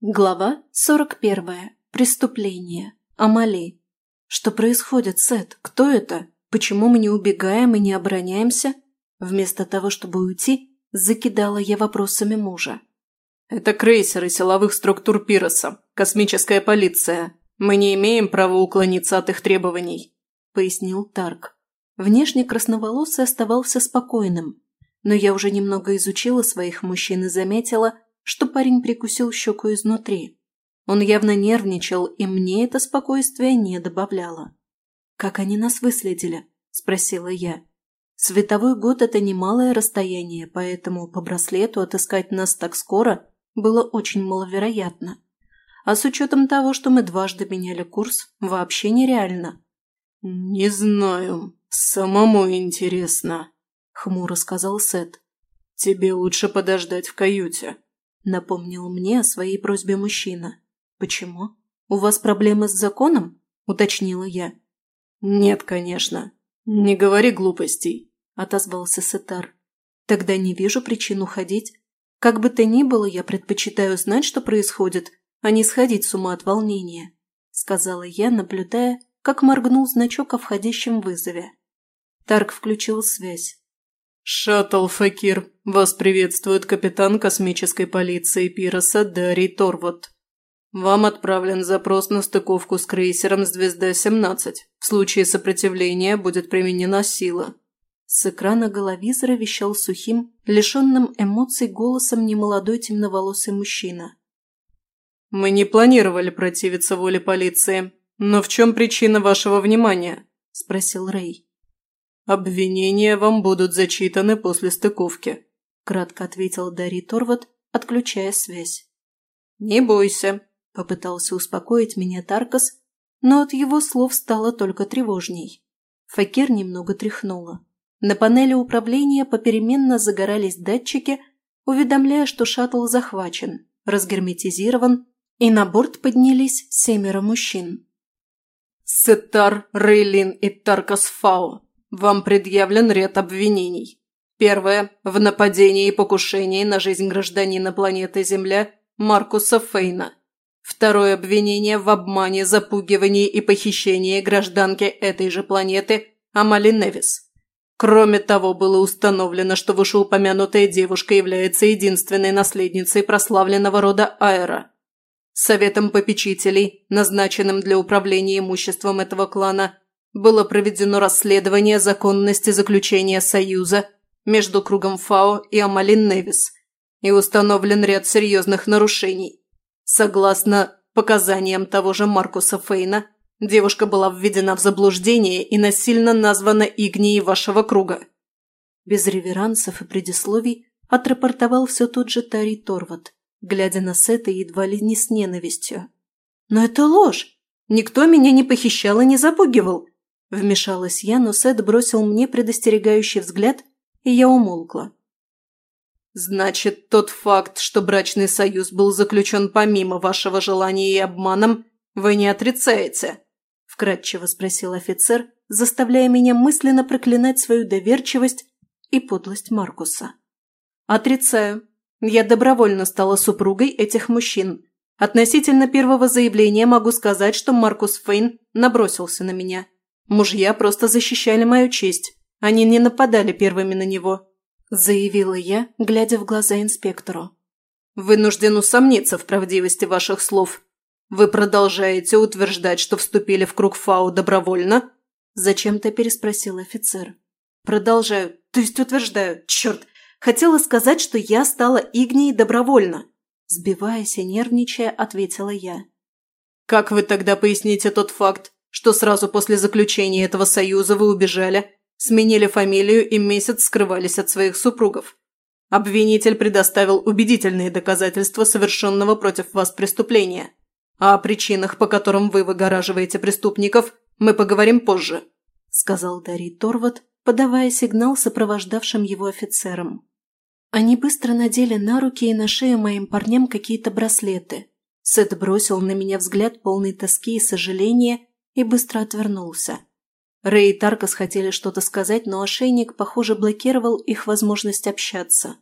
Глава 41. Преступление. Амали. Что происходит, Сет? Кто это? Почему мы не убегаем и не обороняемся? Вместо того, чтобы уйти, закидала я вопросами мужа. Это крейсеры силовых структур Пироса, космическая полиция. Мы не имеем права уклониться от их требований, пояснил Тарк. Внешне красноволосый оставался спокойным, но я уже немного изучила своих мужчин и заметила, что парень прикусил щеку изнутри. Он явно нервничал, и мне это спокойствие не добавляло. «Как они нас выследили?» – спросила я. Световой год – это немалое расстояние, поэтому по браслету отыскать нас так скоро было очень маловероятно. А с учетом того, что мы дважды меняли курс, вообще нереально. «Не знаю. Самому интересно», – хмуро сказал Сет. «Тебе лучше подождать в каюте. Напомнил мне о своей просьбе мужчина. «Почему? У вас проблемы с законом?» – уточнила я. «Нет, конечно. Не говори глупостей», – отозвался Сетар. «Тогда не вижу причин уходить. Как бы то ни было, я предпочитаю знать, что происходит, а не сходить с ума от волнения», – сказала я, наблюдая, как моргнул значок о входящем вызове. Тарк включил связь. «Шаттл Факир, вас приветствует капитан космической полиции Пироса Дарий Торвот. Вам отправлен запрос на стыковку с крейсером «Звезда-17». В случае сопротивления будет применена сила». С экрана головизора вещал сухим, лишенным эмоций голосом немолодой темноволосый мужчина. «Мы не планировали противиться воле полиции. Но в чем причина вашего внимания?» – спросил Рэй. «Обвинения вам будут зачитаны после стыковки», – кратко ответил Дарий Торват, отключая связь. «Не бойся», – попытался успокоить меня Таркас, но от его слов стало только тревожней. Факир немного тряхнула. На панели управления попеременно загорались датчики, уведомляя, что шаттл захвачен, разгерметизирован, и на борт поднялись семеро мужчин. «Сетар, Рейлин и Таркас Фао», вам предъявлен ряд обвинений. Первое – в нападении и покушении на жизнь гражданина планеты Земля Маркуса Фейна. Второе обвинение в обмане, запугивании и похищении гражданки этой же планеты Амали Невис. Кроме того, было установлено, что вышеупомянутая девушка является единственной наследницей прославленного рода Аэра. Советом попечителей, назначенным для управления имуществом этого клана, было проведено расследование законности заключения союза между кругом ФАО и Амалин Невис и установлен ряд серьезных нарушений. Согласно показаниям того же Маркуса Фейна, девушка была введена в заблуждение и насильно названа Игнией вашего круга. Без реверансов и предисловий отрапортовал все тот же Тари Торват, глядя на Сета едва ли не с ненавистью. «Но это ложь! Никто меня не похищал и не запугивал. Вмешалась я, но Сет бросил мне предостерегающий взгляд, и я умолкла. «Значит, тот факт, что брачный союз был заключен помимо вашего желания и обманом, вы не отрицаете?» – вкратчиво спросил офицер, заставляя меня мысленно проклинать свою доверчивость и подлость Маркуса. «Отрицаю. Я добровольно стала супругой этих мужчин. Относительно первого заявления могу сказать, что Маркус Фейн набросился на меня. Мужья просто защищали мою честь. Они не нападали первыми на него», – заявила я, глядя в глаза инспектору. «Вынужден усомниться в правдивости ваших слов. Вы продолжаете утверждать, что вступили в круг ФАУ добровольно?» – зачем-то переспросил офицер. «Продолжаю, то есть утверждаю. Черт, хотела сказать, что я стала Игнией добровольно», – сбиваясь и нервничая, ответила я. «Как вы тогда поясните тот факт, что сразу после заключения этого союза вы убежали, сменили фамилию и месяц скрывались от своих супругов. Обвинитель предоставил убедительные доказательства совершенного против вас преступления. А о причинах, по которым вы выгораживаете преступников, мы поговорим позже», – сказал Дарий Торват, подавая сигнал сопровождавшим его офицерам. Они быстро надели на руки и на шею моим парням какие-то браслеты. Сет бросил на меня взгляд полный тоски и сожаления и быстро отвернулся. Рэй и Таркас хотели что-то сказать, но ошейник, похоже, блокировал их возможность общаться.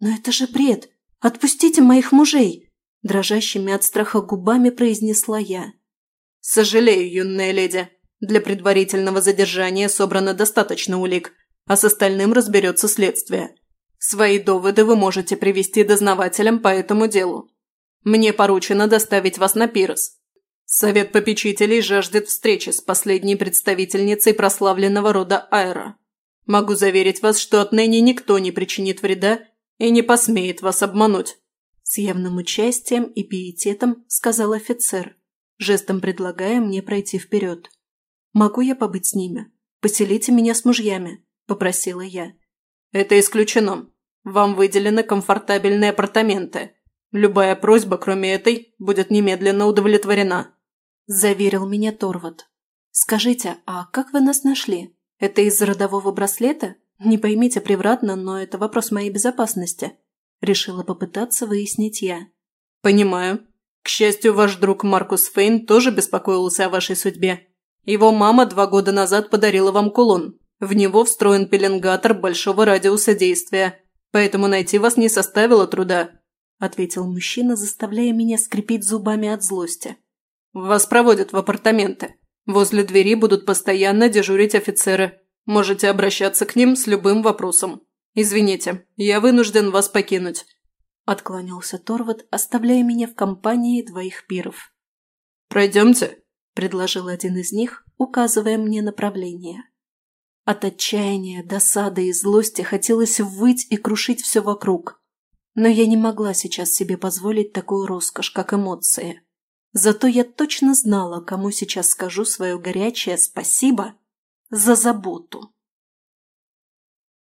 «Но это же бред! Отпустите моих мужей!» Дрожащими от страха губами произнесла я. «Сожалею, юная леди. Для предварительного задержания собрано достаточно улик, а с остальным разберется следствие. Свои доводы вы можете привести дознавателям по этому делу. Мне поручено доставить вас на пирос. Совет попечителей жаждет встречи с последней представительницей прославленного рода Айра. Могу заверить вас, что отныне никто не причинит вреда и не посмеет вас обмануть. С явным участием и пиететом сказал офицер, жестом предлагая мне пройти вперед. «Могу я побыть с ними? Поселите меня с мужьями», – попросила я. «Это исключено. Вам выделены комфортабельные апартаменты. Любая просьба, кроме этой, будет немедленно удовлетворена», – заверил меня Торват. «Скажите, а как вы нас нашли? Это из-за родового браслета? Не поймите превратно, но это вопрос моей безопасности». Решила попытаться выяснить я. «Понимаю. К счастью, ваш друг Маркус Фейн тоже беспокоился о вашей судьбе. Его мама два года назад подарила вам кулон. В него встроен пеленгатор большого радиуса действия, поэтому найти вас не составило труда», – ответил мужчина, заставляя меня скрипеть зубами от злости. «Вас проводят в апартаменты. Возле двери будут постоянно дежурить офицеры. Можете обращаться к ним с любым вопросом. «Извините, я вынужден вас покинуть», – отклонился Торват, оставляя меня в компании двоих пиров. «Пройдемте», – предложил один из них, указывая мне направление. От отчаяния, досады и злости хотелось выть и крушить все вокруг. Но я не могла сейчас себе позволить такую роскошь, как эмоции. Зато я точно знала, кому сейчас скажу свое горячее спасибо за заботу.